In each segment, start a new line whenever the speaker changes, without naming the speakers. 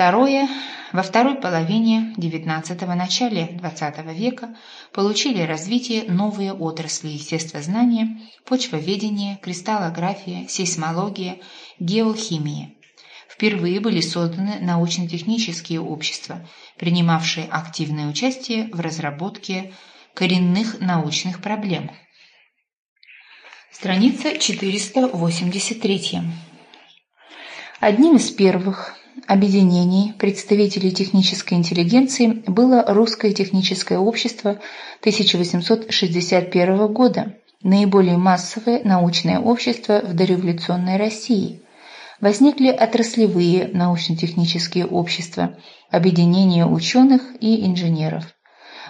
Второе. Во второй половине XIX – начале XX века получили развитие новые отрасли естествознания, почвоведение, кристаллография, сейсмология, геохимия. Впервые были созданы научно-технические общества, принимавшие активное участие в разработке коренных научных проблем. Страница 483. Одним из первых объединений представителей технической интеллигенции было Русское техническое общество 1861 года, наиболее массовое научное общество в дореволюционной России. Возникли отраслевые научно-технические общества, объединения ученых и инженеров.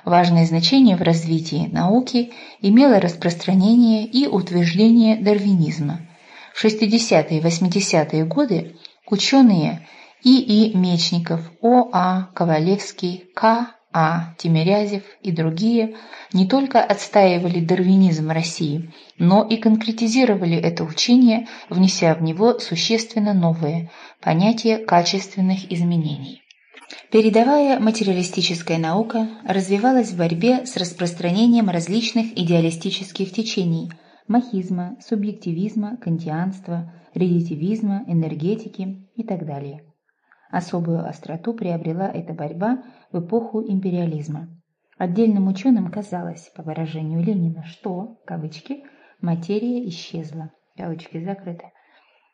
Важное значение в развитии науки имело распространение и утверждение дарвинизма. В 60-е и 80-е годы ученые И.И. Мечников, О.А. Ковалевский, К.А. Тимирязев и другие не только отстаивали дарвинизм России, но и конкретизировали это учение, внеся в него существенно новые понятия качественных изменений. Передовая материалистическая наука развивалась в борьбе с распространением различных идеалистических течений – махизма, субъективизма, кантианства, релятивизма, энергетики и так далее. Особую остроту приобрела эта борьба в эпоху империализма. Отдельным ученым казалось, по выражению Ленина, что, кавычки, материя исчезла, кавычки закрыты,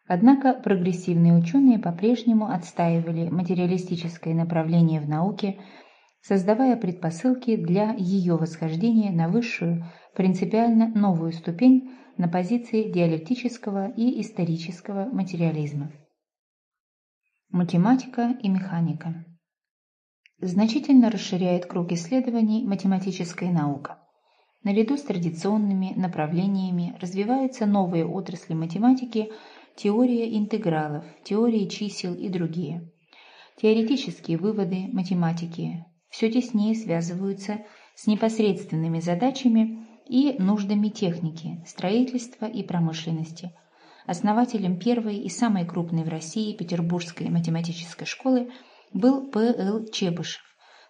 Однако прогрессивные ученые по-прежнему отстаивали материалистическое направление в науке, создавая предпосылки для ее восхождения на высшую, принципиально новую ступень на позиции диалектического и исторического материализма. Математика и механика значительно расширяет круг исследований математическая наука. Наряду с традиционными направлениями развиваются новые отрасли математики – теория интегралов, теория чисел и другие. Теоретические выводы математики все теснее связываются с непосредственными задачами и нуждами техники, строительства и промышленности. Основателем первой и самой крупной в России Петербургской математической школы был П.Л. Чебышев,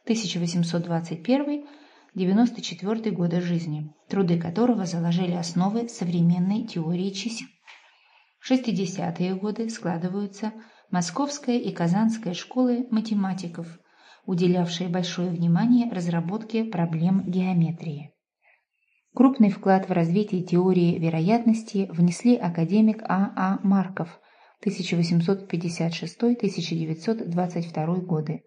1821-94 годы жизни, труды которого заложили основы современной теории чисел. 60-е годы складываются Московская и Казанская школы математиков, уделявшие большое внимание разработке проблем геометрии. Крупный вклад в развитие теории вероятности внесли академик А. А. Марков 1856-1922 годы,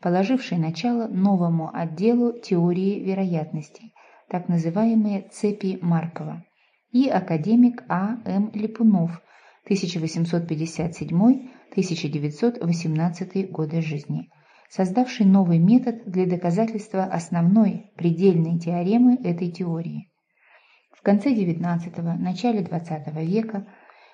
положивший начало новому отделу теории вероятности, так называемые цепи Маркова, и академик А. М. Липунов 1857-1918 годы жизни, создавший новый метод для доказательства основной предельной теоремы этой теории. Конце XIX – начале XX века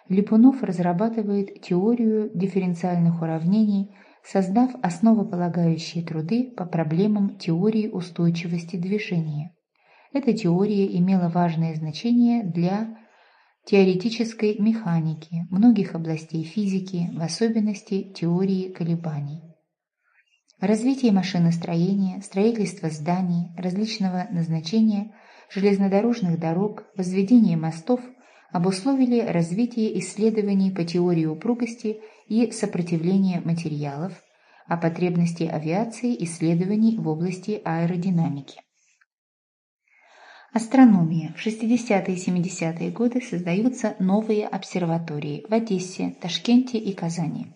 Липунов разрабатывает теорию дифференциальных уравнений, создав основополагающие труды по проблемам теории устойчивости движения. Эта теория имела важное значение для теоретической механики, многих областей физики, в особенности теории колебаний. Развитие машиностроения, строительство зданий различного назначения, железнодорожных дорог, возведение мостов обусловили развитие исследований по теории упругости и сопротивления материалов, а потребности авиации исследований в области аэродинамики. Астрономия. В 60-е и 70-е годы создаются новые обсерватории в Одессе, Ташкенте и Казани.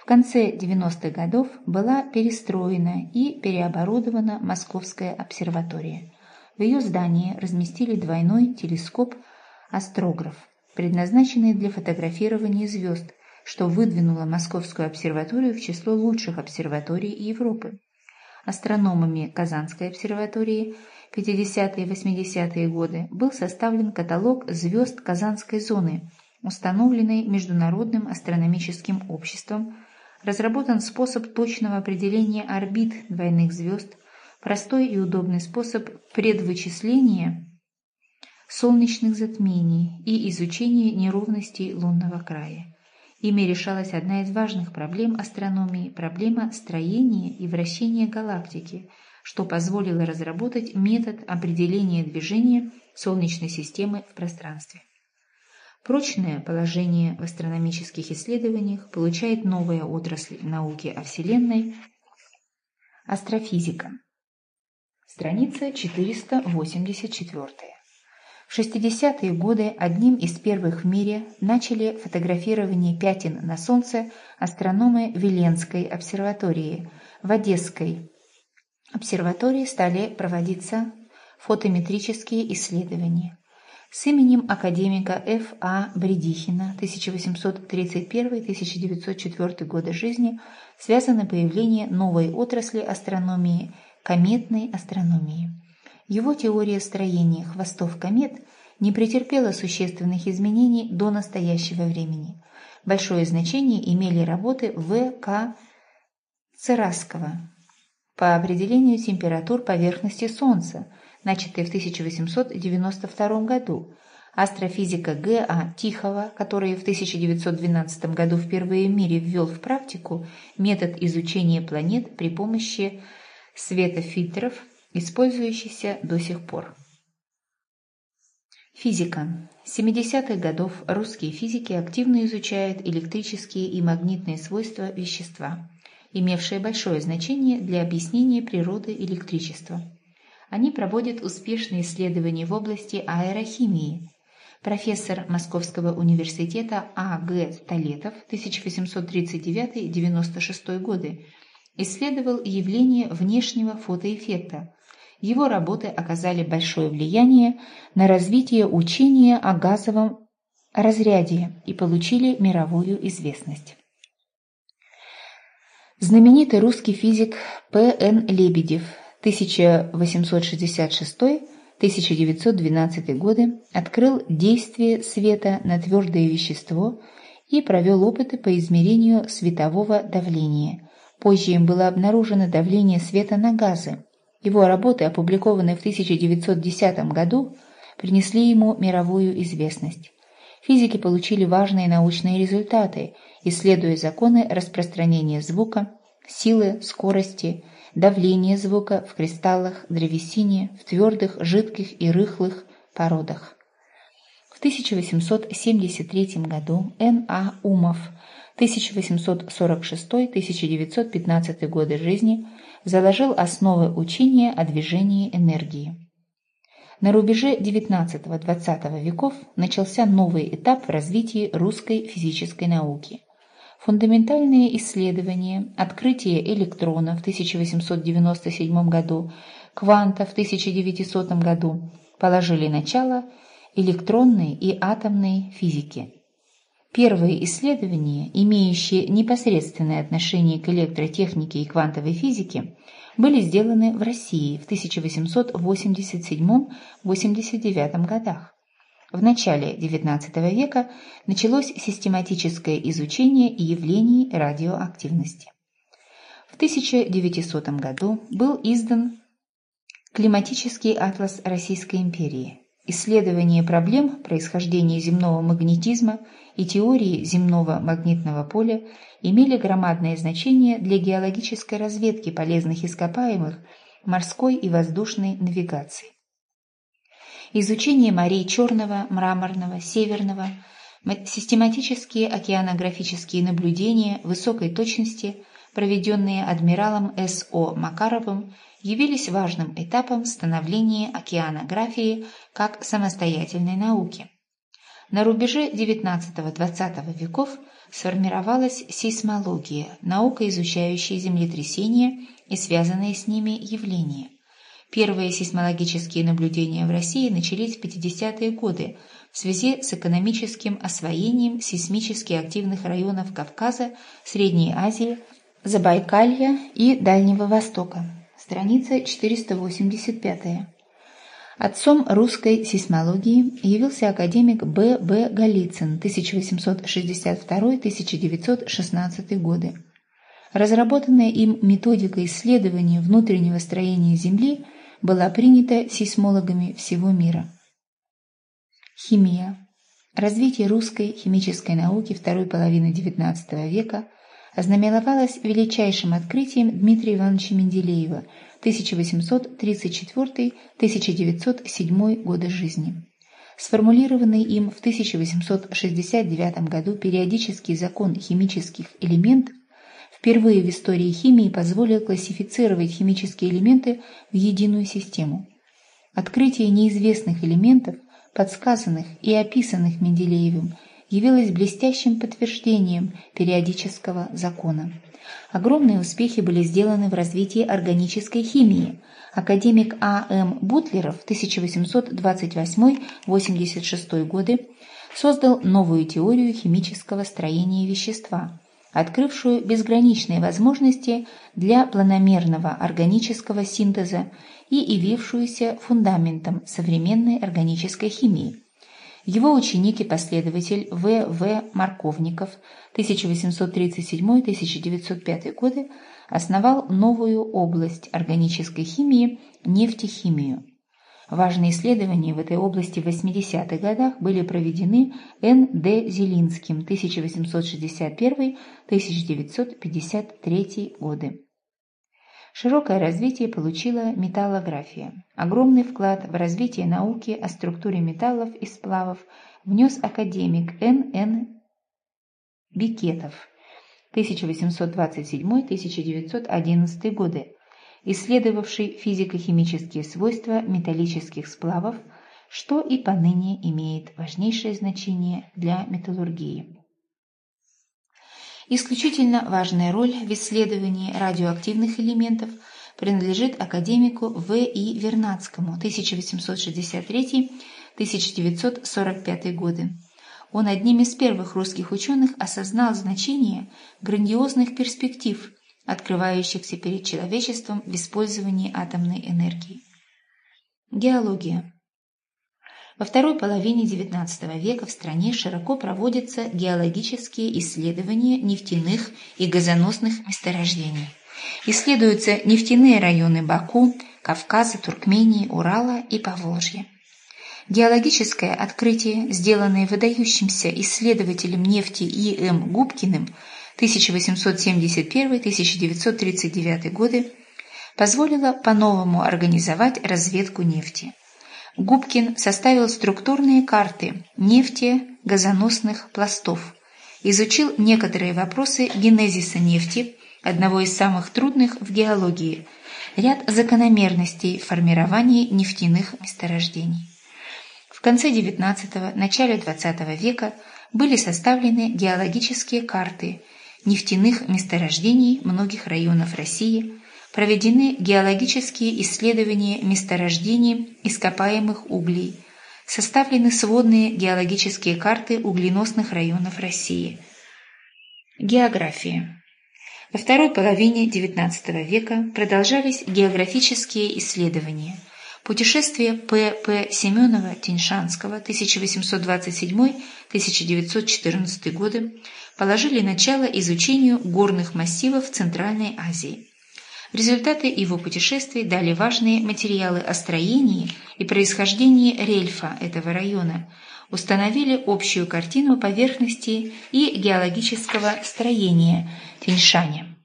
В конце 90-х годов была перестроена и переоборудована Московская обсерватория. В ее здании разместили двойной телескоп-астрограф, предназначенный для фотографирования звезд, что выдвинуло Московскую обсерваторию в число лучших обсерваторий Европы. Астрономами Казанской обсерватории – 50-е и 80-е годы был составлен каталог звезд Казанской зоны, установленный Международным астрономическим обществом, разработан способ точного определения орбит двойных звезд, простой и удобный способ предвычисления солнечных затмений и изучения неровностей лунного края. Ими решалась одна из важных проблем астрономии – проблема строения и вращения галактики, что позволило разработать метод определения движения Солнечной системы в пространстве. Прочное положение в астрономических исследованиях получает новая отрасль науки о Вселенной – астрофизика. Страница 484. В 60-е годы одним из первых в мире начали фотографирование пятен на Солнце астрономы Веленской обсерватории. В Одесской обсерватории стали проводиться фотометрические исследования. С именем академика Ф. А. Бредихина 1831-1904 годы жизни связано появление новой отрасли астрономии – кометной астрономии. Его теория строения хвостов комет не претерпела существенных изменений до настоящего времени. Большое значение имели работы В. К. Цераского по определению температур поверхности Солнца, начатые в 1892 году, астрофизика Г. А. Тихого, который в 1912 году впервые в мире ввел в практику метод изучения планет при помощи светофильтров использующийся до сих пор. Физика. С 70-х годов русские физики активно изучают электрические и магнитные свойства вещества, имевшие большое значение для объяснения природы электричества. Они проводят успешные исследования в области аэрохимии. Профессор Московского университета А. Г. Столетов 1839-96 годы исследовал явление внешнего фотоэффекта, его работы оказали большое влияние на развитие учения о газовом разряде и получили мировую известность. Знаменитый русский физик П.Н. Лебедев 1866-1912 годы открыл действие света на твердое вещество и провел опыты по измерению светового давления. Позже им было обнаружено давление света на газы, его работы, опубликованные в 1910 году, принесли ему мировую известность. Физики получили важные научные результаты, исследуя законы распространения звука, силы, скорости, давления звука в кристаллах, древесине, в твердых, жидких и рыхлых породах. В 1873 году Н. А. Умов 1846-1915 годы жизни заложил основы учения о движении энергии. На рубеже XIX-XX веков начался новый этап в развитии русской физической науки. Фундаментальные исследования, открытие электрона в 1897 году, кванта в 1900 году положили начало электронной и атомной физике. Первые исследования, имеющие непосредственное отношение к электротехнике и квантовой физике, были сделаны в России в 1887-89 годах. В начале XIX века началось систематическое изучение явлений радиоактивности. В 1900 году был издан Климатический атлас Российской империи, исследование проблем происхождения земного магнетизма и теории земного магнитного поля имели громадное значение для геологической разведки полезных ископаемых, морской и воздушной навигации. Изучение морей Черного, Мраморного, Северного, систематические океанографические наблюдения высокой точности, проведенные адмиралом С.О. Макаровым, явились важным этапом становления океанографии как самостоятельной науки. На рубеже XIX-XX веков сформировалась сейсмология, наука, изучающая землетрясения и связанные с ними явления. Первые сейсмологические наблюдения в России начались в 50-е годы в связи с экономическим освоением сейсмически активных районов Кавказа, Средней Азии, Забайкалья и Дальнего Востока. Страница 485. Отцом русской сейсмологии явился академик Б. Б. Голицын 1862-1916 годы. Разработанная им методика исследования внутреннего строения Земли была принята сейсмологами всего мира. Химия. Развитие русской химической науки второй половины XIX века ознаменовалось величайшим открытием Дмитрия Ивановича Менделеева 1834-1907 годы жизни. Сформулированный им в 1869 году периодический закон химических элементов впервые в истории химии позволил классифицировать химические элементы в единую систему. Открытие неизвестных элементов – подсказанных и описанных Менделеевым, явилось блестящим подтверждением периодического закона. Огромные успехи были сделаны в развитии органической химии. Академик А. М. Бутлеров 1828-86 годы создал новую теорию химического строения вещества, открывшую безграничные возможности для планомерного органического синтеза и явившуюся фундаментом современной органической химии. Его ученик и последователь В. В. Марковников 1837-1905 годы основал новую область органической химии – нефтехимию. Важные исследования в этой области в 80-х годах были проведены Н. Д. Зелинским 1861-1953 годы. Широкое развитие получила металлография. Огромный вклад в развитие науки о структуре металлов и сплавов внес академик Н. Н. Бикетов 1827-1911 годы, исследовавший физико-химические свойства металлических сплавов, что и поныне имеет важнейшее значение для металлургии. Исключительно важная роль в исследовании радиоактивных элементов принадлежит академику В. И. Вернадскому 1863-1945 годы. Он одним из первых русских ученых осознал значение грандиозных перспектив, открывающихся перед человечеством в использовании атомной энергии. Геология. Во второй половине XIX века в стране широко проводятся геологические исследования нефтяных и газоносных месторождений. Исследуются нефтяные районы Баку, Кавказа, Туркмении, Урала и Поволжья. Геологическое открытие, сделанное выдающимся исследователем нефти И.М. Губкиным 1871-1939 годы, позволило по-новому организовать разведку нефти. Губкин составил структурные карты нефти, газоносных пластов, изучил некоторые вопросы генезиса нефти, одного из самых трудных в геологии, ряд закономерностей формирования нефтяных месторождений. В конце XIX – начале XX века были составлены геологические карты нефтяных месторождений многих районов России, проведены геологические исследования месторождений ископаемых углей, составлены сводные геологические карты угленосных районов России. География. Во второй половине XIX века продолжались географические исследования. Путешествие П. П. Семенова-Тиньшанского 1827-1914 годы положили начало изучению горных массивов Центральной Азии. Результаты его путешествий дали важные материалы о строении и происхождении рельефа этого района, установили общую картину поверхности и геологического строения Тиньшаня.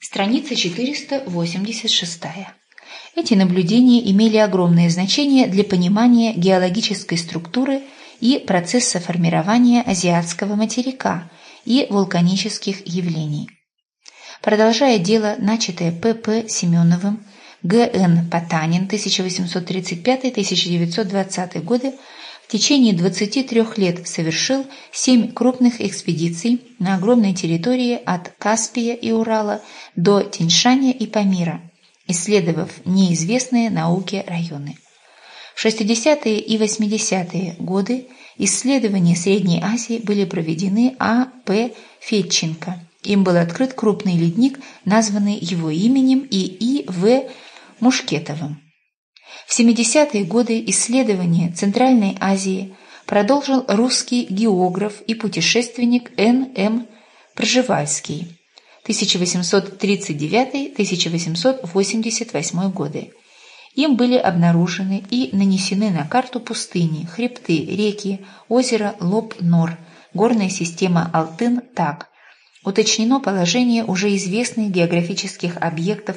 Страница 486. Эти наблюдения имели огромное значение для понимания геологической структуры и процесса формирования азиатского материка и вулканических явлений. Продолжая дело, начатое П.П. Семеновым, Г.Н. Потанин 1835-1920 годы, в течение 23 лет совершил семь крупных экспедиций на огромной территории от Каспия и Урала до Тиньшаня и Памира, исследовав неизвестные науке районы. В 60-е и 80-е годы исследования Средней Азии были проведены А. П. Им был открыт крупный ледник, названный его именем и И. В. Мушкетовым. В 70-е годы исследования Центральной Азии продолжил русский географ и путешественник Н. М. Пржевальский 1839-1888 годы. Им были обнаружены и нанесены на карту пустыни, хребты, реки, озеро Лоб-Нор, горная система Алтын-Так. Уточнено положение уже известных географических объектов,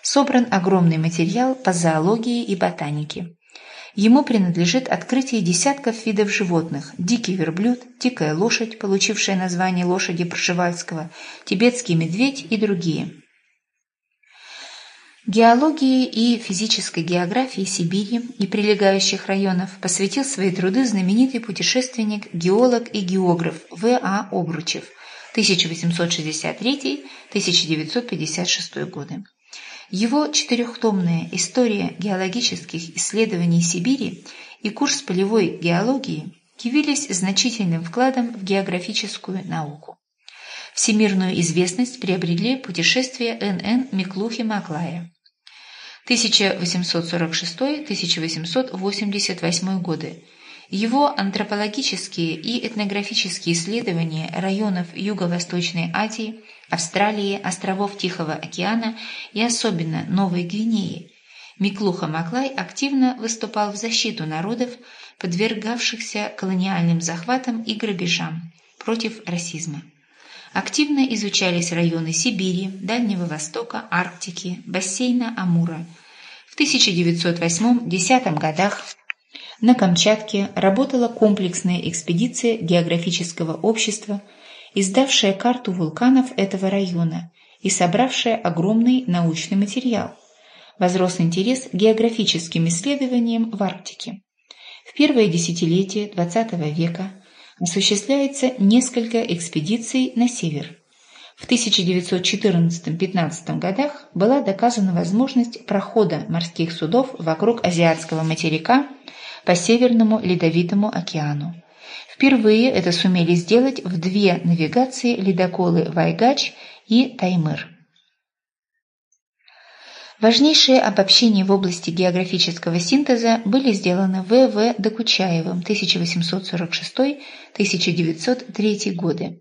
собран огромный материал по зоологии и ботанике. Ему принадлежит открытие десятков видов животных – дикий верблюд, дикая лошадь, получившая название лошади Пржевальского, тибетский медведь и другие. Геологии и физической географии Сибири и прилегающих районов посвятил свои труды знаменитый путешественник, геолог и географ В.А. Обручев 1863-1956 годы. Его четырехтомная «История геологических исследований Сибири» и курс полевой геологии явились значительным вкладом в географическую науку. Всемирную известность приобрели путешествия Н.Н. Миклухи-Маклая. 1846-1888 годы его антропологические и этнографические исследования районов Юго-Восточной Азии, Австралии, островов Тихого океана и особенно Новой Гвинеи, Миклуха Маклай активно выступал в защиту народов, подвергавшихся колониальным захватам и грабежам против расизма. Активно изучались районы Сибири, Дальнего Востока, Арктики, бассейна Амура. В 1908-10 годах на Камчатке работала комплексная экспедиция географического общества, издавшая карту вулканов этого района и собравшая огромный научный материал. Возрос интерес к географическим исследованиям в Арктике. В первое десятилетие XX века осуществляется несколько экспедиций на север. В 1914-15 годах была доказана возможность прохода морских судов вокруг азиатского материка по Северному Ледовитому океану. Впервые это сумели сделать в две навигации ледоколы «Вайгач» и «Таймыр». Важнейшие обобщения в области географического синтеза были сделаны В. В. Докучаевым 1846-1903 годы,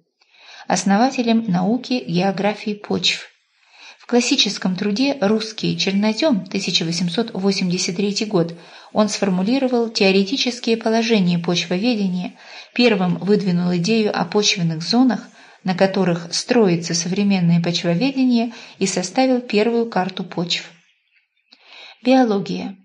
основателем науки географии почв, классическом труде «Русский чернозем» 1883 год он сформулировал теоретические положения почвоведения, первым выдвинул идею о почвенных зонах, на которых строится современное почвоведение и составил первую карту почв. Биология.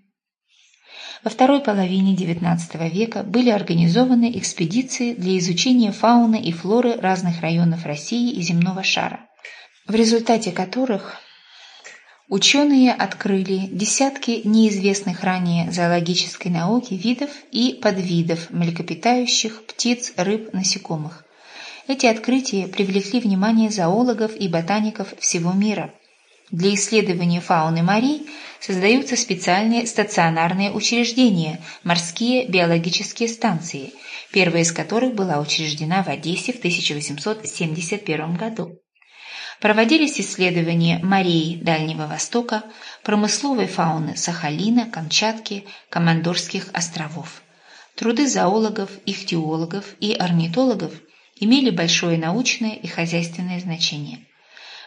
Во второй половине XIX века были организованы экспедиции для изучения фауны и флоры разных районов России и земного шара в результате которых ученые открыли десятки неизвестных ранее зоологической науки видов и подвидов млекопитающих, птиц, рыб, насекомых. Эти открытия привлекли внимание зоологов и ботаников всего мира. Для исследования фауны морей создаются специальные стационарные учреждения – морские биологические станции, первая из которых была учреждена в Одессе в 1871 году. Проводились исследования морей Дальнего Востока, промысловой фауны Сахалина, Камчатки, Командорских островов. Труды зоологов, ихтиологов и орнитологов имели большое научное и хозяйственное значение.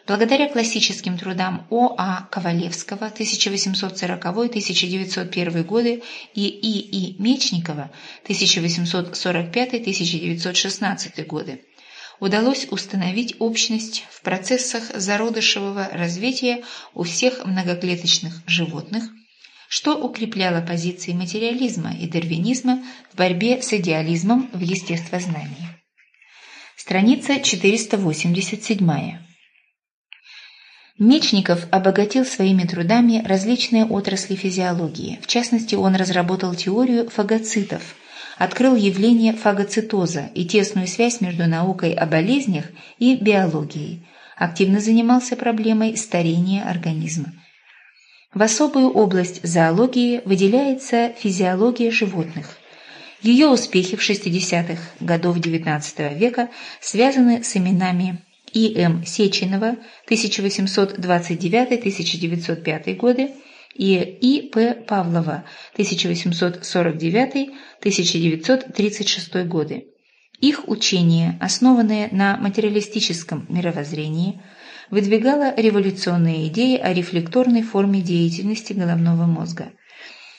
Благодаря классическим трудам О.А. Ковалевского 1840-1901 годы и И.И. Мечникова 1845-1916 годы удалось установить общность в процессах зародышевого развития у всех многоклеточных животных, что укрепляло позиции материализма и дарвинизма в борьбе с идеализмом в естествознании. Страница 487. Мечников обогатил своими трудами различные отрасли физиологии. В частности, он разработал теорию фагоцитов – открыл явление фагоцитоза и тесную связь между наукой о болезнях и биологией, активно занимался проблемой старения организма. В особую область зоологии выделяется физиология животных. Ее успехи в 60-х годов XIX века связаны с именами И.М. Сеченова 1829-1905 годы и И. П. Павлова 1849-1936 годы. Их учение, основанное на материалистическом мировоззрении, выдвигало революционные идеи о рефлекторной форме деятельности головного мозга –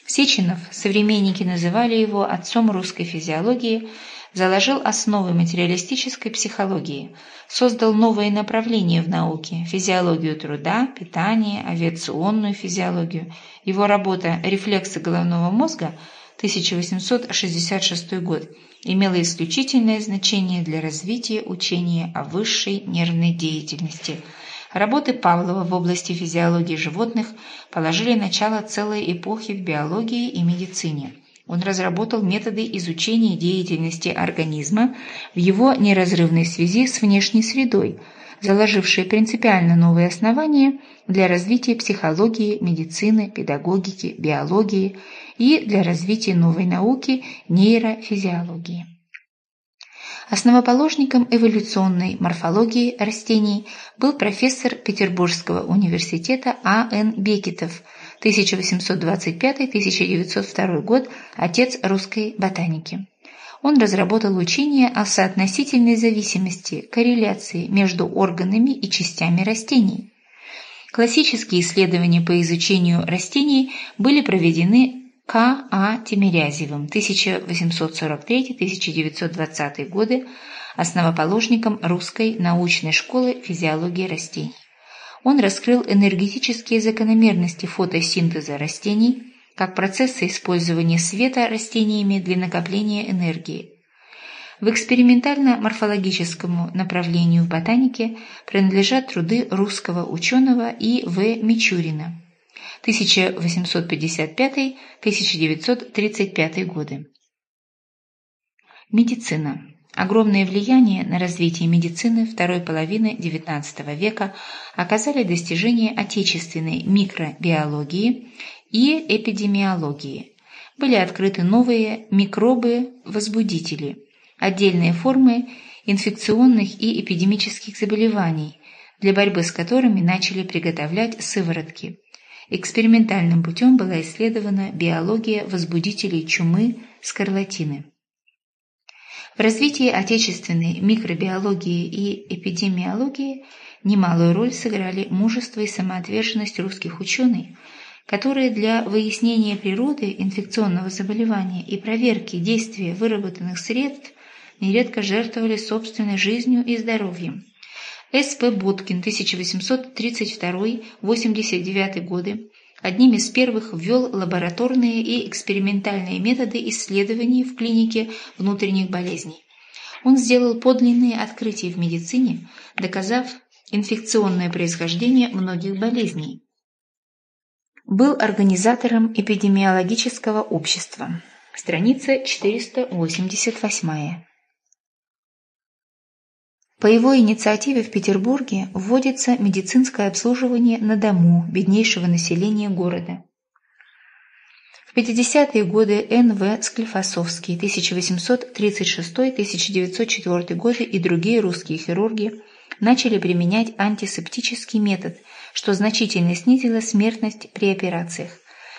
Сеченов, современники называли его отцом русской физиологии, заложил основы материалистической психологии, создал новые направления в науке – физиологию труда, питание, авиационную физиологию. Его работа «Рефлексы головного мозга» 1866 год имела исключительное значение для развития учения о высшей нервной деятельности – Работы Павлова в области физиологии животных положили начало целой эпохи в биологии и медицине. Он разработал методы изучения деятельности организма в его неразрывной связи с внешней средой, заложившие принципиально новые основания для развития психологии, медицины, педагогики, биологии и для развития новой науки нейрофизиологии. Основоположником эволюционной морфологии растений был профессор Петербургского университета А.Н. Бекетов, 1825-1902 год, отец русской ботаники. Он разработал учение о соотносительной зависимости, корреляции между органами и частями растений. Классические исследования по изучению растений были проведены к. А. Тимирязевым 1843-1920 годы, основоположником русской научной школы физиологии растений. Он раскрыл энергетические закономерности фотосинтеза растений как процессы использования света растениями для накопления энергии. В экспериментально-морфологическому направлению в ботанике принадлежат труды русского ученого И. В. Мичурина 1855-1935 годы. Медицина. Огромное влияние на развитие медицины второй половины XIX века оказали достижения отечественной микробиологии и эпидемиологии. Были открыты новые микробы-возбудители, отдельные формы инфекционных и эпидемических заболеваний, для борьбы с которыми начали приготовлять сыворотки. Экспериментальным путем была исследована биология возбудителей чумы скарлатины. В развитии отечественной микробиологии и эпидемиологии немалую роль сыграли мужество и самоотверженность русских ученых, которые для выяснения природы инфекционного заболевания и проверки действия выработанных средств нередко жертвовали собственной жизнью и здоровьем. С.П. Боткин, 1832-89 годы, одним из первых ввел лабораторные и экспериментальные методы исследований в клинике внутренних болезней. Он сделал подлинные открытия в медицине, доказав инфекционное происхождение многих болезней. Был организатором эпидемиологического общества. Страница 488. По его инициативе в Петербурге вводится медицинское обслуживание на дому беднейшего населения города. В 50-е годы Н.В. Склифосовский, 1836-1904 годы и другие русские хирурги начали применять антисептический метод, что значительно снизило смертность при операциях.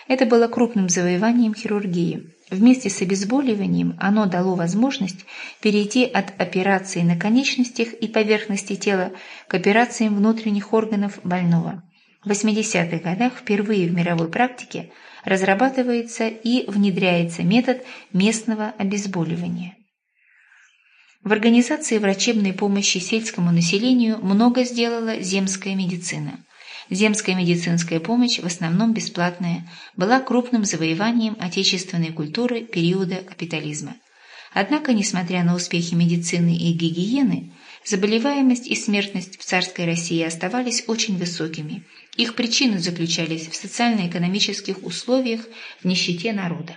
Это было крупным завоеванием хирургии. Вместе с обезболиванием оно дало возможность перейти от операций на конечностях и поверхности тела к операциям внутренних органов больного. В 80-х годах впервые в мировой практике разрабатывается и внедряется метод местного обезболивания. В организации врачебной помощи сельскому населению много сделала земская медицина. Земская медицинская помощь, в основном бесплатная, была крупным завоеванием отечественной культуры периода капитализма. Однако, несмотря на успехи медицины и гигиены, заболеваемость и смертность в царской России оставались очень высокими. Их причины заключались в социально-экономических условиях, в нищете народа.